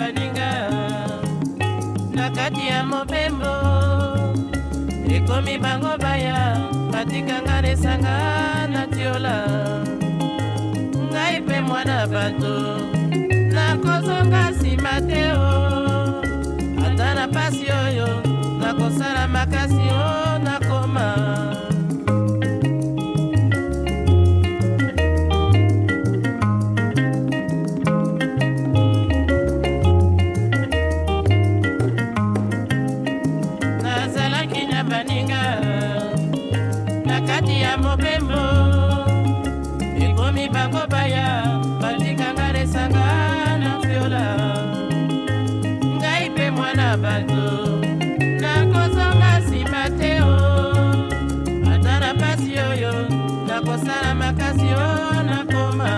baninga na kati ya mobembo ekomi bango baya batikanga nesanga na tiola ngai mpe mwana bato nakozonga nsima te o ata na pasi oyo nakosala makasi baninga na kati ya mobembo ekomi bango baya balikanga lesanga na viola ngai mpe mwana bato nakozonga nsima te o ata na pasi oyo nakosala makasi o nakoma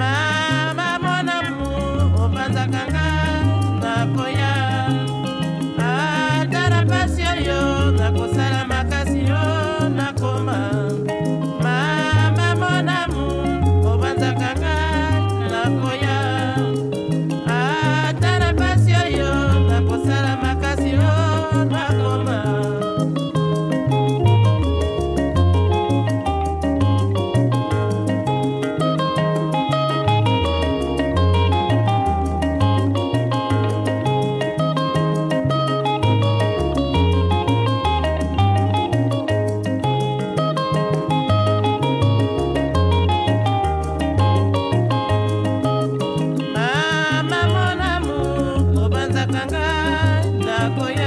mama monamu opanzakanga nakoya Yeah. boy.